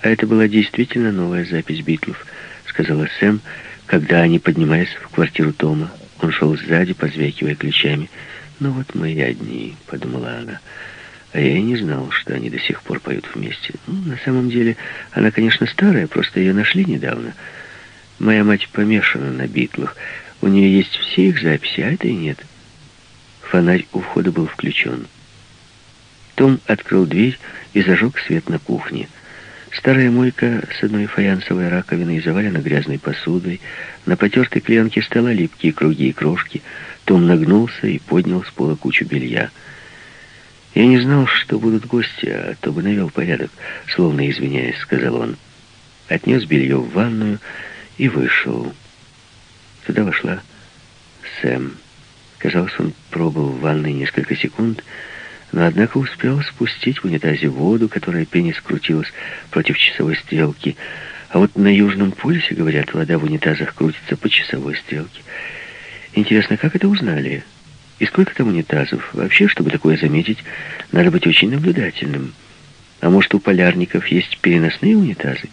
А это была действительно новая запись Битлов, сказала Сэм, когда они поднимались в квартиру Тома. Он шел сзади, позвякивая ключами. «Ну вот мы и одни», — подумала она. А я и не знал, что они до сих пор поют вместе. Ну, на самом деле, она, конечно, старая, просто ее нашли недавно. Моя мать помешана на Битлах. У нее есть все их записи, а этой нет. Фонарь у входа был включен. Том открыл дверь и зажег свет на кухне. Старая мойка с одной фаянсовой раковиной завалена грязной посудой. На потертой клеенке стола липкие круги и крошки. Том нагнулся и поднял с пола кучу белья. «Я не знал, что будут гости, а то бы навел порядок», — словно извиняясь, сказал он. Отнес белье в ванную и вышел. Туда вошла Сэм. Казалось, он пробыл в ванной несколько секунд, но, однако, успел спустить в унитазе воду, которая пени скрутилась против часовой стрелки. А вот на Южном полюсе, говорят, вода в унитазах крутится по часовой стрелке. Интересно, как это узнали? И сколько там унитазов? Вообще, чтобы такое заметить, надо быть очень наблюдательным. А может, у полярников есть переносные унитазы?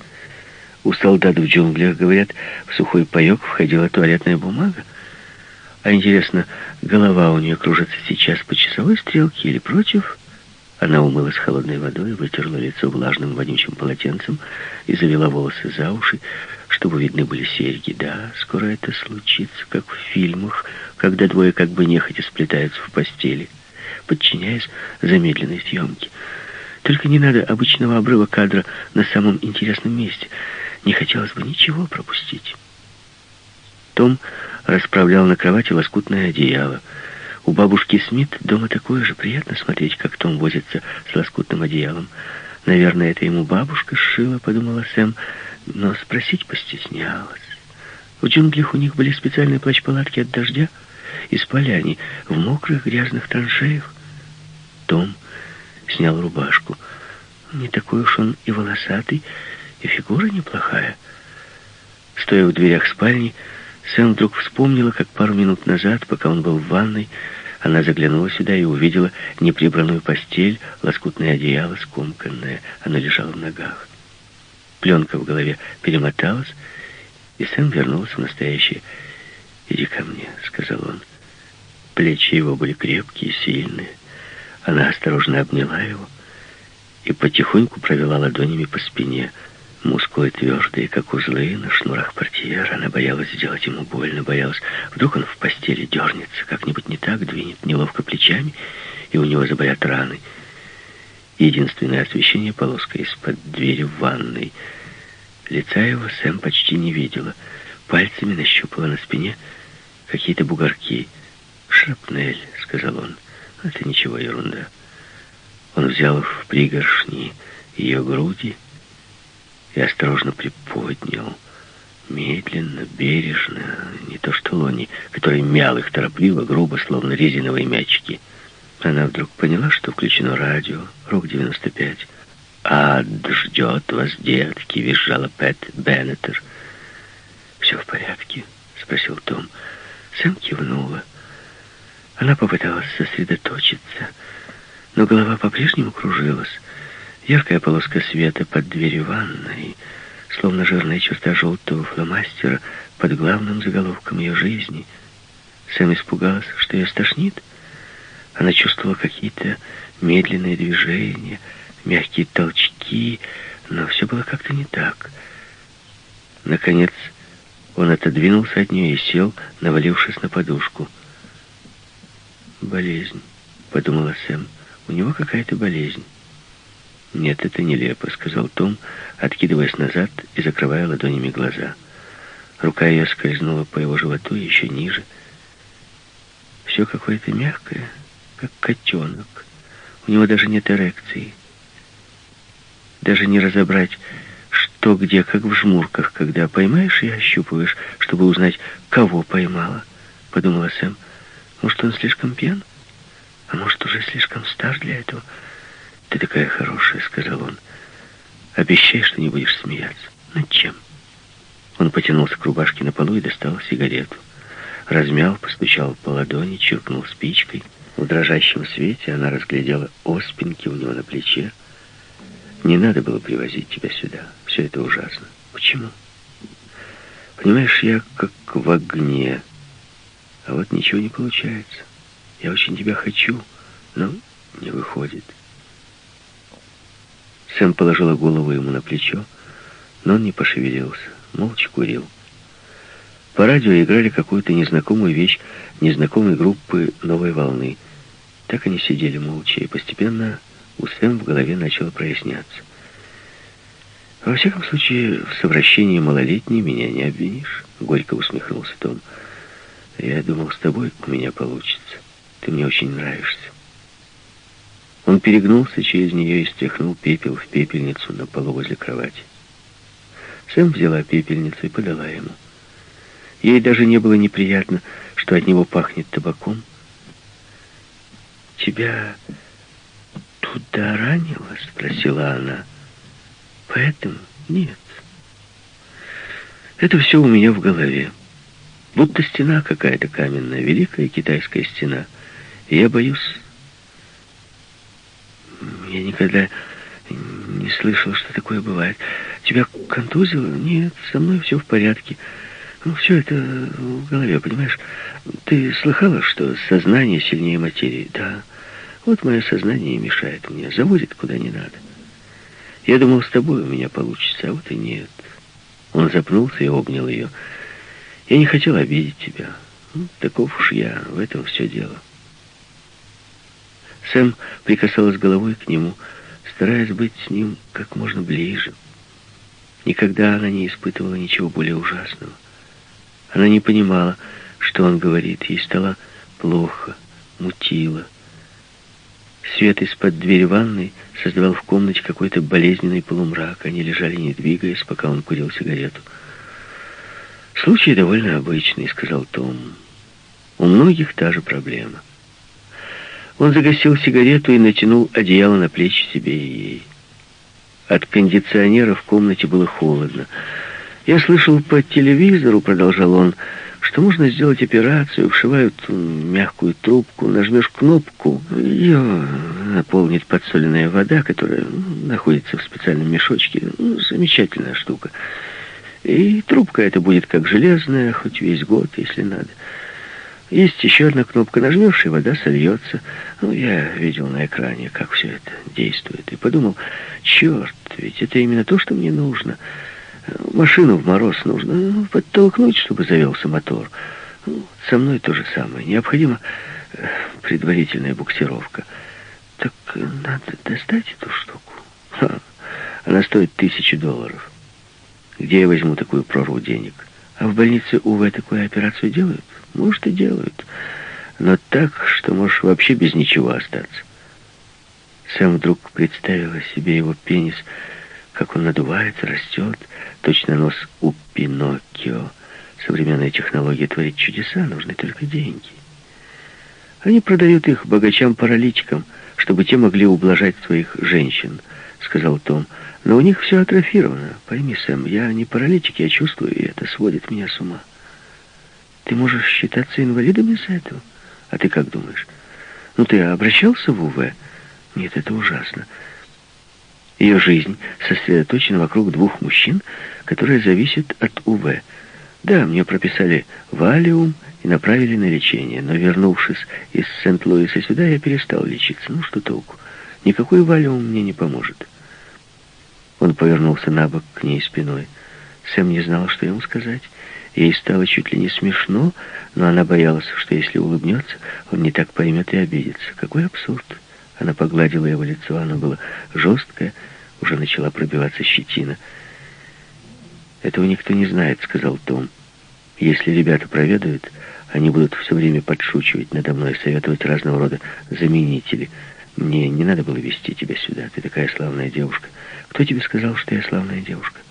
У солдат в джунглях, говорят, в сухой паек входила туалетная бумага. А интересно, голова у нее кружится сейчас по часовой стрелке или против? Она умылась холодной водой, вытерла лицо влажным вонючим полотенцем и завела волосы за уши, чтобы видны были серьги. Да, скоро это случится, как в фильмах, когда двое как бы нехотя сплетаются в постели, подчиняясь замедленной съемке. Только не надо обычного обрыва кадра на самом интересном месте — не хотелось бы ничего пропустить. Том расправлял на кровати лоскутное одеяло. У бабушки Смит дома такое же приятно смотреть, как Том возится с лоскутным одеялом. Наверное, это ему бабушка сшила, подумала Сэм, но спросить постеснялась. В джунглях у них были специальные плащ-палатки от дождя, и спали они в мокрых грязных траншеях. Том снял рубашку. Не такой уж он и волосатый, и фигура неплохая. Стоя в дверях спальни, Сэм вдруг вспомнила, как пару минут назад, пока он был в ванной, она заглянула сюда и увидела неприбранную постель, лоскутное одеяло, скомканное. Оно лежало в ногах. Пленка в голове перемоталась, и Сэм вернулся в настоящее. «Иди ко мне», — сказал он. Плечи его были крепкие, сильные. Она осторожно обняла его и потихоньку провела ладонями по спине — Мускулы твердые, как узлы на шнурах портьер. Она боялась сделать ему больно, боялась, вдруг он в постели дернется, как-нибудь не так, двинет неловко плечами, и у него заболят раны. Единственное освещение — полоска из-под двери в ванной. Лица его Сэм почти не видела. Пальцами нащупала на спине какие-то бугорки. «Шрапнель», — сказал он. «Это ничего, ерунда». Он взял в пригоршни ее груди, и осторожно приподнял. Медленно, бережно, не то что Лони, который мял их торопливо, грубо, словно резиновые мячики. Она вдруг поняла, что включено радио, Рок-95. «Ад ждет вас, детки!» — визжала Пэт Беннетер. «Все в порядке?» — спросил Том. Сэм кивнула. Она попыталась сосредоточиться, но голова по-прежнему кружилась. Яркая полоска света под дверью ванной, словно жирная черта желтого фломастера под главным заголовком ее жизни. Сэм испугалась, что ее стошнит. Она чувствовала какие-то медленные движения, мягкие толчки, но все было как-то не так. Наконец, он отодвинулся от нее и сел, навалившись на подушку. «Болезнь», — подумала Сэм. «У него какая-то болезнь». «Нет, это нелепо», — сказал Том, откидываясь назад и закрывая ладонями глаза. Рука ее скользнула по его животу еще ниже. Все какое-то мягкое, как котенок. У него даже нет эрекции. Даже не разобрать, что где, как в жмурках, когда поймаешь и ощупываешь, чтобы узнать, кого поймала, — подумала Сэм. Может, он слишком пьян? А может, уже слишком стар для этого? — «Ты такая хорошая», — сказал он. «Обещай, что не будешь смеяться». «Над чем?» Он потянулся к рубашке на полу и достал сигарету. Размял, постучал по ладони, чиркнул спичкой. В дрожащем свете она разглядела оспинки у него на плече. Не надо было привозить тебя сюда. Все это ужасно. Почему? Понимаешь, я как в огне. А вот ничего не получается. Я очень тебя хочу, но не выходит. Сэм положила голову ему на плечо, но он не пошевелился, молча курил. По радио играли какую-то незнакомую вещь незнакомой группы «Новой волны». Так они сидели молча, и постепенно у Сэм в голове начало проясняться. «Во всяком случае, в совращении малолетней меня не обвинишь», — горько усмехнулся Том. «Я думал, с тобой у меня получится. Ты мне очень нравишься». Он перегнулся через нее и стряхнул пепел в пепельницу на полу возле кровати. Сэм взяла пепельницу и подала ему. Ей даже не было неприятно, что от него пахнет табаком. «Тебя туда ранило?» — спросила она. «Поэтому нет. Это все у меня в голове. Будто стена какая-то каменная, великая китайская стена. И я боюсь я никогда не слышал, что такое бывает. Тебя контузило? Нет, со мной все в порядке. Ну, все это в голове, понимаешь? Ты слыхала, что сознание сильнее материи? Да. Вот мое сознание мешает мне, заводит куда не надо. Я думал, с тобой у меня получится, а вот и нет. Он запнулся и обнял ее. Я не хотел обидеть тебя. Ну, таков уж я, в этом все дело. Сэм прикасалась головой к нему, стараясь быть с ним как можно ближе. Никогда она не испытывала ничего более ужасного. Она не понимала, что он говорит. Ей стало плохо, мутило. Свет из-под двери ванной создавал в комнате какой-то болезненный полумрак. Они лежали, не двигаясь, пока он курил сигарету. «Случай довольно обычный», — сказал Том. «У многих та же проблема». Он загасил сигарету и натянул одеяло на плечи себе и ей. От кондиционера в комнате было холодно. «Я слышал по телевизору», — продолжал он, — «что можно сделать операцию, вшивают мягкую трубку, нажмешь кнопку, ее наполнит подсоленная вода, которая находится в специальном мешочке. Ну, замечательная штука. И трубка эта будет как железная, хоть весь год, если надо». Есть еще одна кнопка, нажмешь, и вода сольется. Ну, я видел на экране, как все это действует, и подумал, черт, ведь это именно то, что мне нужно. Машину в мороз нужно подтолкнуть, чтобы завелся мотор. Ну, со мной то же самое. Необходима э, предварительная буксировка. Так надо достать эту штуку. Ха, она стоит тысячи долларов. Где я возьму такую прорву денег? А в больнице, увы, такую операцию делают? Может, и делают. Но так, что можешь вообще без ничего остаться. Сэм вдруг представила себе его пенис, как он надувается, растет, точно нос у Пиноккио. Современная технология творит чудеса, нужны только деньги. Они продают их богачам-паралитикам, чтобы те могли ублажать своих женщин, сказал Том. Но у них все атрофировано. Пойми, Сэм, я не паралитик, я чувствую, и это сводит меня с ума. Ты можешь считаться инвалидом из-за этого? А ты как думаешь? Ну, ты обращался в УВ? Нет, это ужасно. Ее жизнь сосредоточена вокруг двух мужчин, которые зависят от УВ. Да, мне прописали валиум и направили на лечение, но, вернувшись из Сент-Луиса сюда, я перестал лечиться. Ну, что толку? Никакой валиум мне не поможет. Он повернулся на бок к ней спиной. Сэм не знал, что ему сказать. Ей стало чуть ли не смешно, но она боялась, что если улыбнется, он не так поймет и обидится. Какой абсурд! Она погладила его лицо, оно было жесткое, уже начала пробиваться щетина. «Этого никто не знает», — сказал Том. «Если ребята проведают, они будут все время подшучивать надо мной, советовать разного рода заменители. Мне не надо было вести тебя сюда, ты такая славная девушка. Кто тебе сказал, что я славная девушка?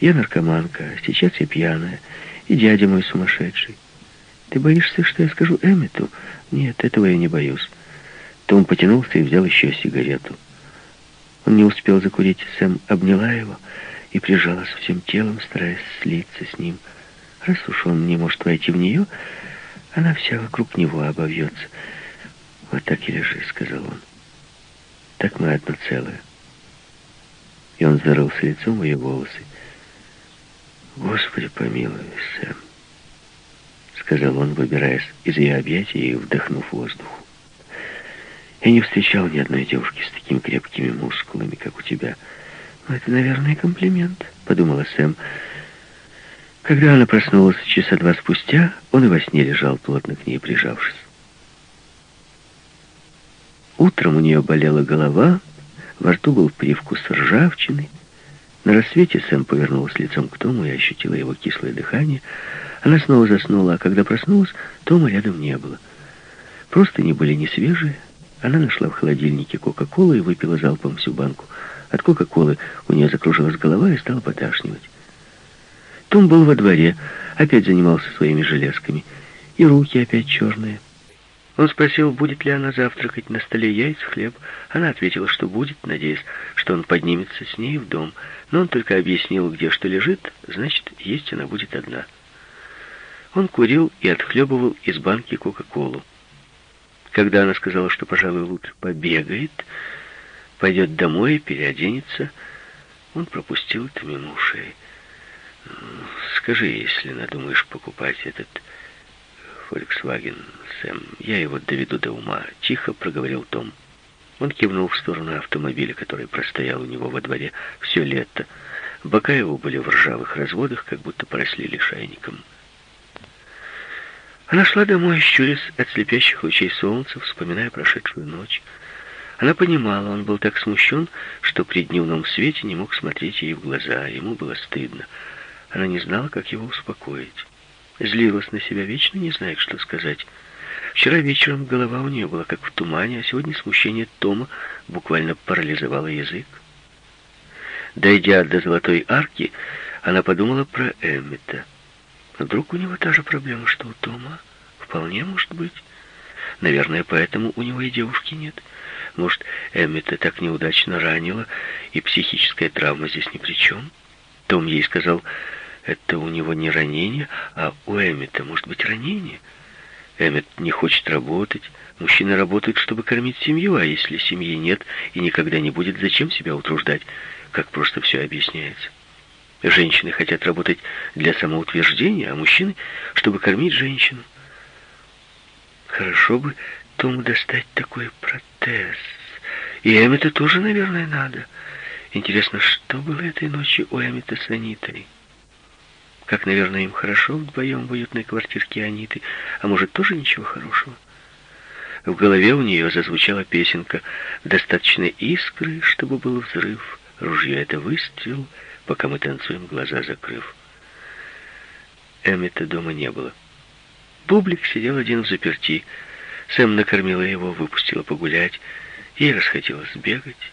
Я наркоманка, сейчас я пьяная». И дядя мой сумасшедший. Ты боишься, что я скажу Эммету? Нет, этого я не боюсь. Том потянулся и взял еще сигарету. Он не успел закурить, Сэм обняла его и прижалась всем телом, стараясь слиться с ним. Раз уж он не может войти в нее, она вся вокруг него обовьется. «Вот так и лежи», — сказал он. «Так мы одно целое». и он зарылся лицом в ее волосы. «Господи, помилуй, Сэм», — сказал он, выбираясь из ее объятий и вдохнув воздух. «Я не встречал ни одной девушки с такими крепкими мускулами, как у тебя». «Ну, «Это, наверное, комплимент», — подумала Сэм. Когда она проснулась часа два спустя, он и во сне лежал, плотно к ней прижавшись. Утром у нее болела голова, во рту был привкус ржавчины. На рассвете Сэм повернулась лицом к Тому и ощутила его кислое дыхание. Она снова заснула, а когда проснулась, Тома рядом не было. Просто не были не свежие. Она нашла в холодильнике Кока-Колу и выпила залпом всю банку. От Кока-Колы у нее закружилась голова и стала поташнивать. Том был во дворе, опять занимался своими железками. И руки опять черные. Он спросил, будет ли она завтракать на столе яйца, хлеб. Она ответила, что будет, надеясь, что он поднимется с ней в дом. Но он только объяснил, где что лежит, значит, есть она будет одна. Он курил и отхлебывал из банки Кока-Колу. Когда она сказала, что, пожалуй, лучше побегает, пойдет домой и переоденется, он пропустил это мимо. «Скажи, если надумаешь покупать этот Volkswagen, Сэм, я его доведу до ума», — тихо проговорил Том. Он кивнул в сторону автомобиля, который простоял у него во дворе все лето. Бока его были в ржавых разводах, как будто поросли лишайником. Она шла домой, щурясь от слепящих лучей солнца, вспоминая прошедшую ночь. Она понимала, он был так смущен, что при дневном свете не мог смотреть ей в глаза. Ему было стыдно. Она не знала, как его успокоить. Злилась на себя вечно, не зная, что сказать. Вчера вечером голова у нее была как в тумане, а сегодня смущение Тома буквально парализовало язык. Дойдя до Золотой Арки, она подумала про Эммета. Вдруг у него та же проблема, что у Тома? Вполне может быть. Наверное, поэтому у него и девушки нет. Может, Эммета так неудачно ранила, и психическая травма здесь ни при чем? Том ей сказал, это у него не ранение, а у Эммета может быть ранение. Эммет не хочет работать. Мужчины работают, чтобы кормить семью, а если семьи нет и никогда не будет, зачем себя утруждать? Как просто все объясняется. Женщины хотят работать для самоутверждения, а мужчины, чтобы кормить женщину. Хорошо бы Тому достать такой протез. И Эммета тоже, наверное, надо. Интересно, что было этой ночью у Эммета с Анитой? Как, наверное, им хорошо вдвоем в уютной квартирке Аниты, а может, тоже ничего хорошего? В голове у нее зазвучала песенка «Достаточно искры, чтобы был взрыв, ружье — это выстрел, пока мы танцуем, глаза закрыв». Эммета дома не было. Бублик сидел один в заперти. Сэм накормила его, выпустила погулять. Ей расхотелось бегать.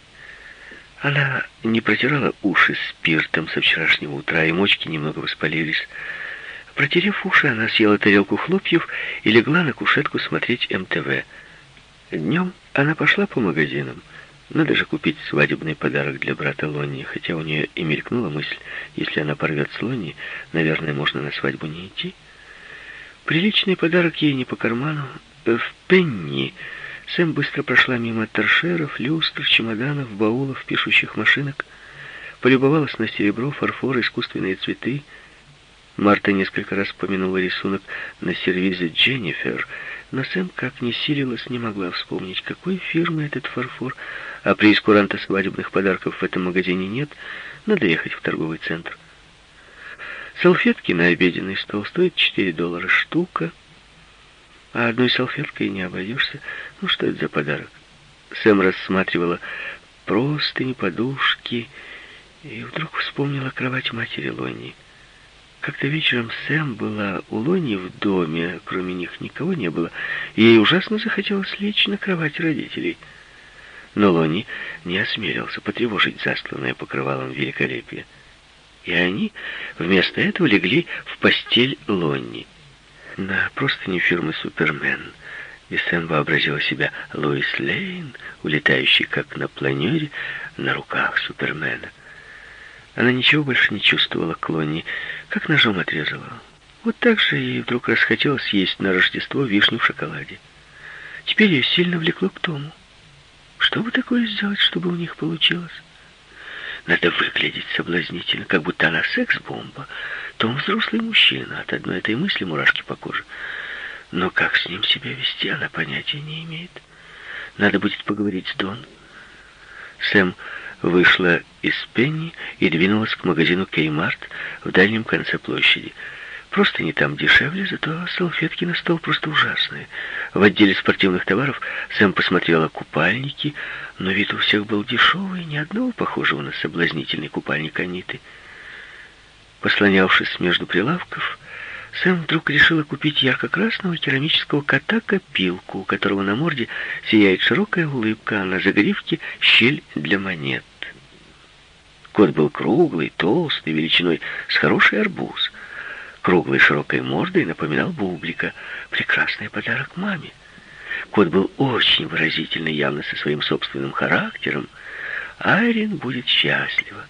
Она не протирала уши спиртом со вчерашнего утра, и мочки немного воспалились. Протерев уши, она съела тарелку хлопьев и легла на кушетку смотреть МТВ. Днем она пошла по магазинам. Надо же купить свадебный подарок для брата Лонни, хотя у нее и мелькнула мысль, если она порвет с Лонни, наверное, можно на свадьбу не идти. Приличный подарок ей не по карману. В Пенни Сэм быстро прошла мимо торшеров, люстр, чемоданов, баулов, пишущих машинок, полюбовалась на серебро, фарфор, искусственные цветы. Марта несколько раз помянула рисунок на сервизе Дженнифер, но Сэм, как ни силилась, не могла вспомнить, какой фирмы этот фарфор, а прейскуранта свадебных подарков в этом магазине нет, надо ехать в торговый центр. Салфетки на обеденный стол стоят 4 доллара штука, а одной салфеткой не обойдешься. Ну, что это за подарок? Сэм рассматривала простыни, подушки, и вдруг вспомнила кровать матери Лони. Как-то вечером Сэм была у Лони в доме, кроме них никого не было, и ей ужасно захотелось лечь на кровать родителей. Но Лони не осмелился потревожить застланное покрывалом великолепие. И они вместо этого легли в постель Лонни на простыне фирмы «Супермен». И Сэм вообразила себя Луис Лейн, улетающий как на планере на руках Супермена. Она ничего больше не чувствовала к Лонни, как ножом отрезала. Вот так же ей вдруг расхотелось есть на Рождество вишню в шоколаде. Теперь ее сильно влекло к тому. Что бы такое сделать, чтобы у них получилось? Надо выглядеть соблазнительно, как будто она секс-бомба. Том взрослый мужчина, от одной этой мысли мурашки по коже. Но как с ним себя вести, она понятия не имеет. Надо будет поговорить с Дон. Сэм вышла из Пенни и двинулась к магазину Кеймарт в дальнем конце площади. Просто не там дешевле, зато салфетки на стол просто ужасные. В отделе спортивных товаров Сэм посмотрела купальники, но вид у всех был дешевый, ни одного похожего на соблазнительный купальник Аниты. Послонявшись между прилавков, Сэм вдруг решила купить ярко-красного керамического кота-копилку, у которого на морде сияет широкая улыбка, а на загривке щель для монет. Кот был круглый, толстый, величиной с хороший арбуз. Круглой широкой мордой напоминал бублика. Прекрасный подарок маме. Кот был очень выразительный, явно со своим собственным характером. Айрин будет счастлива.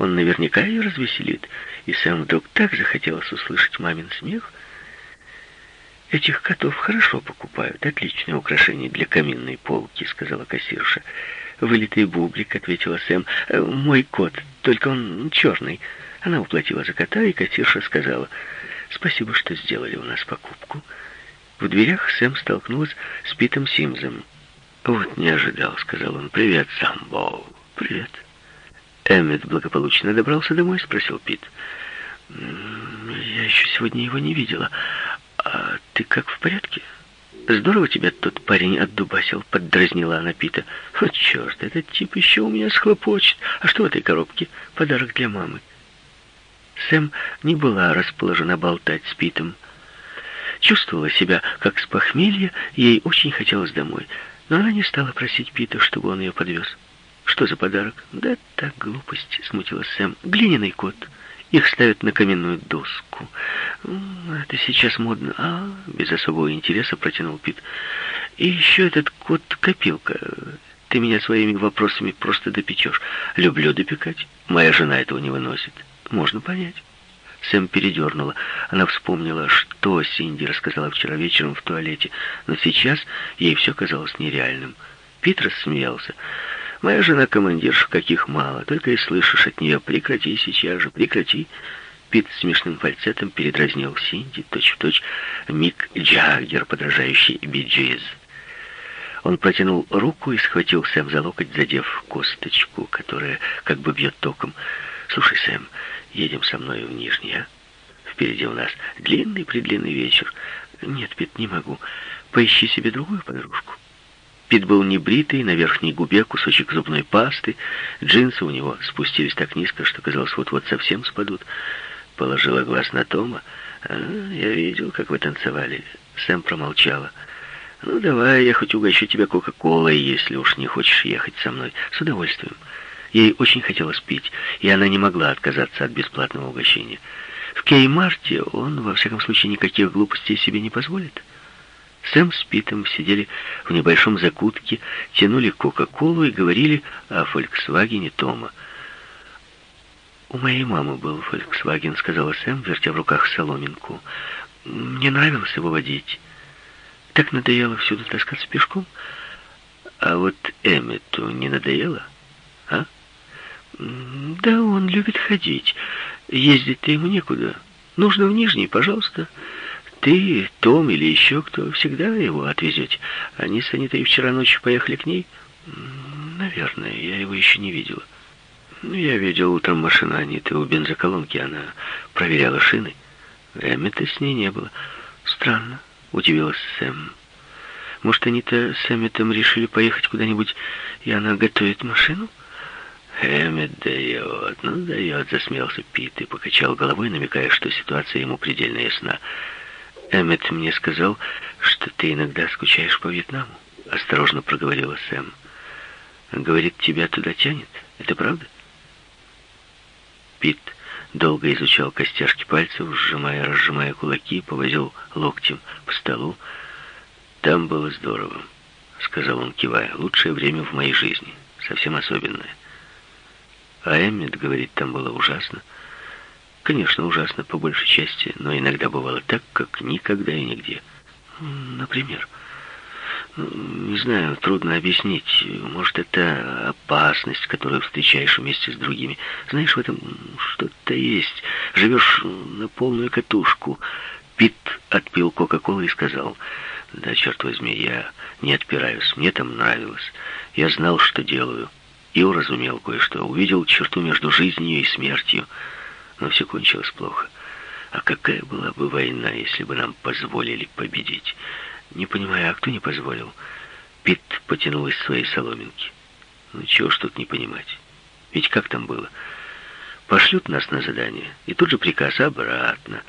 Он наверняка ее развеселит, и Сэм вдруг так захотелось услышать мамин смех. «Этих котов хорошо покупают, отличное украшение для каминной полки», — сказала кассирша. «Вылитый бублик», — ответила Сэм. «Э, «Мой кот, только он черный». Она уплатила за кота, и кассирша сказала, «Спасибо, что сделали у нас покупку». В дверях Сэм столкнулась с Питом Симзом. «Вот не ожидал», — сказал он. «Привет, Самбо». «Привет». «Эммет благополучно добрался домой?» — спросил Пит. «Я еще сегодня его не видела. А ты как, в порядке?» «Здорово тебя тот парень отдубасил», — поддразнила она Пита. «О, черт, этот тип еще у меня схлопочет. А что в этой коробке? Подарок для мамы». Сэм не была расположена болтать с Питом. Чувствовала себя как с похмелья, ей очень хотелось домой. Но она не стала просить Пита, чтобы он ее подвез. «Что за подарок?» «Да так, глупость», — смутилась Сэм. «Глиняный кот. Их ставят на каменную доску. Это сейчас модно». «А, без особого интереса протянул Пит. И еще этот кот-копилка. Ты меня своими вопросами просто допечешь. Люблю допекать. Моя жена этого не выносит. Можно понять». Сэм передернула. Она вспомнила, что Синди рассказала вчера вечером в туалете, но сейчас ей все казалось нереальным. Пит рассмеялся. Моя жена командирша, каких мало, только и слышишь от нее «прекрати сейчас же, прекрати». Пит смешным фальцетом передразнил Синди, точь-в-точь -точь, Мик Джаггер, подражающий Биджиз. Он протянул руку и схватил Сэм за локоть, задев косточку, которая как бы бьет током. «Слушай, Сэм, едем со мной в Нижний, а? Впереди у нас длинный-предлинный вечер. Нет, Пит, не могу. Поищи себе другую подружку». Пит был небритый, на верхней губе кусочек зубной пасты. Джинсы у него спустились так низко, что казалось, вот-вот совсем спадут. Положила глаз на Тома. А, «Я видел, как вы танцевали». Сэм промолчала. «Ну, давай, я хоть угощу тебя Кока-Колой, если уж не хочешь ехать со мной. С удовольствием». Ей очень хотелось пить, и она не могла отказаться от бесплатного угощения. В Кей-Марте он, во всяком случае, никаких глупостей себе не позволит. Сэм с Питом сидели в небольшом закутке, тянули Кока-Колу и говорили о «Фольксвагене» Тома. «У моей мамы был «Фольксваген», — сказала Сэм, вертя в руках соломинку. «Мне нравилось его водить. Так надоело всюду таскаться пешком. А вот Эммету не надоело, а?» «Да, он любит ходить. Ездить-то ему некуда. Нужно в Нижний, пожалуйста». Ты, Том или еще кто всегда его отвезете. Они с Анитой вчера ночью поехали к ней? Наверное, я его еще не видела. Ну, я видел утром машину Аниты у бензоколонки. Она проверяла шины. Эммета с ней не было. Странно, удивилась Сэм. Может, они-то с Эмметом решили поехать куда-нибудь, и она готовит машину? Эммет дает, ну дает, засмеялся Пит и покачал головой, намекая, что ситуация ему предельно ясна. Эммет мне сказал, что ты иногда скучаешь по Вьетнаму. Осторожно проговорила Сэм. Говорит, тебя туда тянет. Это правда? Пит долго изучал костяшки пальцев, сжимая, разжимая кулаки, повозил локтем по столу. Там было здорово, сказал он, кивая. Лучшее время в моей жизни, совсем особенное. А Эммет говорит, там было ужасно. Конечно, ужасно по большей части, но иногда бывало так, как никогда и нигде. Например, Не знаю, трудно объяснить. Может, это опасность, которую встречаешь вместе с другими. Знаешь, в этом что-то есть. Живешь на полную катушку. Пит отпил Кока-Колы и сказал, «Да, черт возьми, я не отпираюсь. Мне там нравилось. Я знал, что делаю. И уразумел кое-что. Увидел черту между жизнью и смертью. Но все кончилось плохо. А какая была бы война, если бы нам позволили победить?» Не понимаю, а кто не позволил? Пит потянул из своей соломинки. Ну чего ж тут не понимать? Ведь как там было? Пошлют нас на задание, и тут же приказ обратно.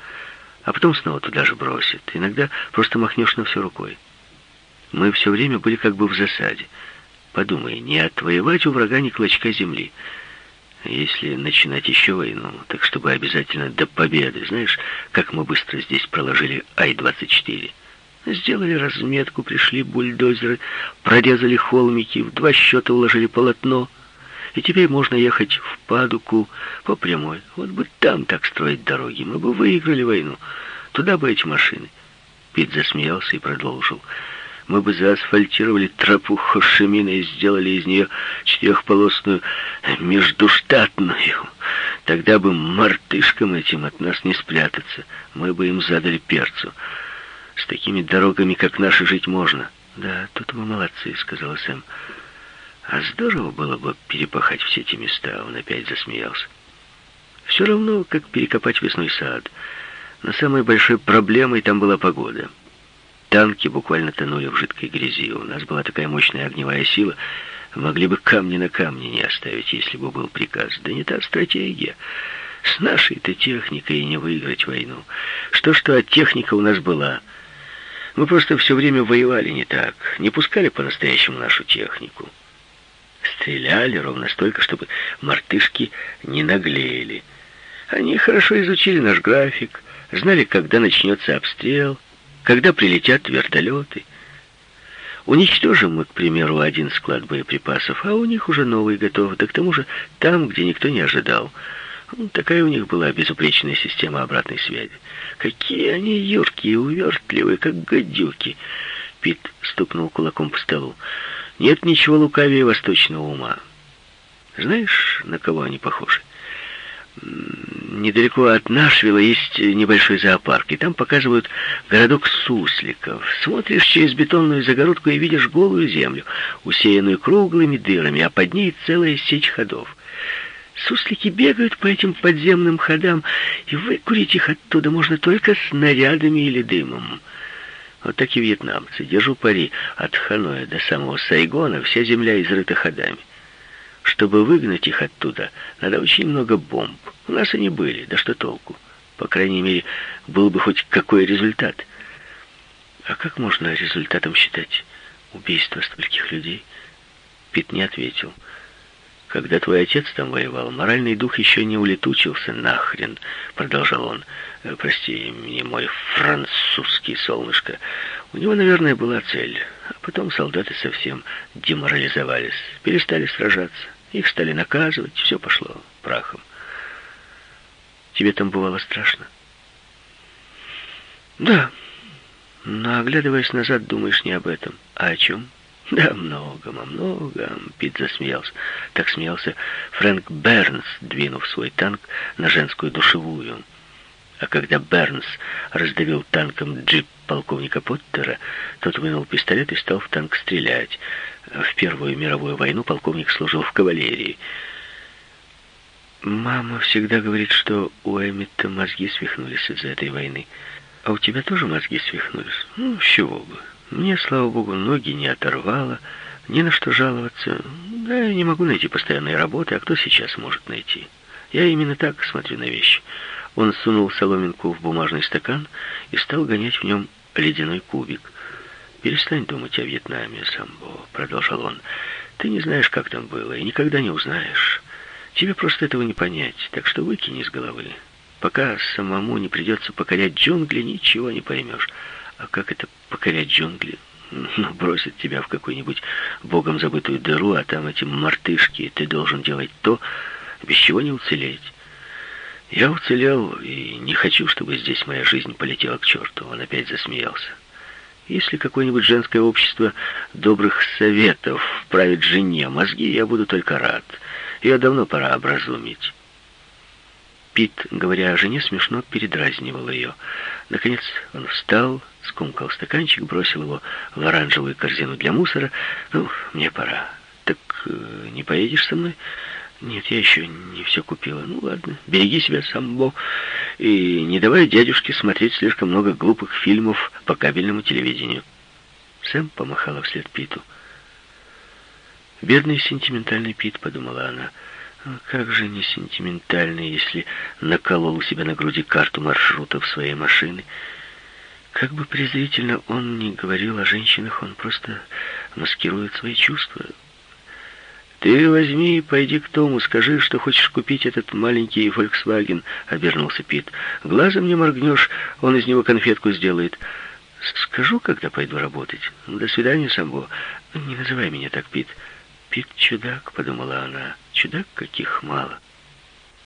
А потом снова туда же бросят. Иногда просто махнешь на все рукой. Мы все время были как бы в засаде. Подумай, не отвоевать у врага ни клочка земли. Если начинать еще войну, так чтобы обязательно до победы. Знаешь, как мы быстро здесь проложили Ай-24? Сделали разметку, пришли бульдозеры, прорезали холмики, в два счета уложили полотно. И теперь можно ехать в Падуку по прямой. Вот бы там так строить дороги, мы бы выиграли войну. Туда бы эти машины. Пит засмеялся и продолжил. Мы бы заасфальтировали тропу Хошимина и сделали из нее четырехполосную междуштатную. Тогда бы мартышкам этим от нас не спрятаться. Мы бы им задали перцу. С такими дорогами, как наши, жить можно. Да, тут вы молодцы, сказал Сэм. А здорово было бы перепахать все эти места. Он опять засмеялся. Все равно, как перекопать весной сад. Но самой большой проблемой там была погода. Танки буквально тонули в жидкой грязи. У нас была такая мощная огневая сила, могли бы камни на камне не оставить, если бы был приказ. Да не та стратегия. С нашей-то техникой не выиграть войну. Что-что, а техника у нас была — мы просто все время воевали не так, не пускали по-настоящему нашу технику. Стреляли ровно столько, чтобы мартышки не наглели. Они хорошо изучили наш график, знали, когда начнется обстрел, когда прилетят вертолеты. Уничтожим мы, к примеру, один склад боеприпасов, а у них уже новый готов, да к тому же там, где никто не ожидал — ну, такая у них была безупречная система обратной связи. Какие они юркие, увертливые, как гадюки. Пит стукнул кулаком по столу. Нет ничего лукавее восточного ума. Знаешь, на кого они похожи? Недалеко от Нашвилла есть небольшой зоопарк, и там показывают городок сусликов. Смотришь через бетонную загородку и видишь голую землю, усеянную круглыми дырами, а под ней целая сеть ходов. Суслики бегают по этим подземным ходам, и выкурить их оттуда можно только снарядами или дымом. Вот так и вьетнамцы. Держу пари, от Ханоя до самого Сайгона вся земля изрыта ходами. Чтобы выгнать их оттуда, надо очень много бомб. У нас они были, да что толку? По крайней мере, был бы хоть какой результат. А как можно результатом считать убийство стольких людей? Пит не ответил. Когда твой отец там воевал, моральный дух еще не улетучился нахрен, продолжал он. «Э, прости мне, мой французский солнышко. У него, наверное, была цель. А потом солдаты совсем деморализовались, перестали сражаться. Их стали наказывать, все пошло прахом. Тебе там бывало страшно? Да. Но, оглядываясь назад, думаешь не об этом. А о чем? Да, много, о многом, Пит засмеялся. Так смеялся Фрэнк Бернс, двинув свой танк на женскую душевую. А когда Бернс раздавил танком джип полковника Поттера, тот вынул пистолет и стал в танк стрелять. В Первую мировую войну полковник служил в кавалерии. Мама всегда говорит, что у Эммета мозги свихнулись из-за этой войны. А у тебя тоже мозги свихнулись? Ну, с чего бы. Мне, слава богу, ноги не оторвало, ни на что жаловаться. Да, я не могу найти постоянной работы, а кто сейчас может найти? Я именно так смотрю на вещи. Он сунул соломинку в бумажный стакан и стал гонять в нем ледяной кубик. «Перестань думать о Вьетнаме, Самбо», — продолжал он. «Ты не знаешь, как там было, и никогда не узнаешь. Тебе просто этого не понять, так что выкини из головы. Пока самому не придется покорять джунгли, ничего не поймешь». А как это покорять джунгли? Ну, бросят тебя в какую-нибудь богом забытую дыру, а там эти мартышки, и ты должен делать то, без чего не уцелеть. Я уцелел и не хочу, чтобы здесь моя жизнь полетела к черту. Он опять засмеялся. Если какое-нибудь женское общество добрых советов правит жене мозги, я буду только рад. Ее давно пора образумить. Пит, говоря о жене, смешно передразнивал ее. Наконец он встал, скомкал стаканчик, бросил его в оранжевую корзину для мусора. «Ну, мне пора. Так э, не поедешь со мной?» «Нет, я еще не все купила. Ну, ладно, береги себя, самбо, и не давай дядюшке смотреть слишком много глупых фильмов по кабельному телевидению». Сэм помахала вслед Питу. «Бедный сентиментальный Пит», — подумала она, «А — «как же не сентиментальный, если наколол у себя на груди карту маршрутов своей машины». Как бы презрительно он ни говорил о женщинах, он просто маскирует свои чувства. «Ты возьми и пойди к Тому, скажи, что хочешь купить этот маленький Volkswagen», — обернулся Пит. «Глазом не моргнешь, он из него конфетку сделает». «Скажу, когда пойду работать. До свидания, Самбо. Не называй меня так, Пит». «Пит чудак», — подумала она. «Чудак, каких мало».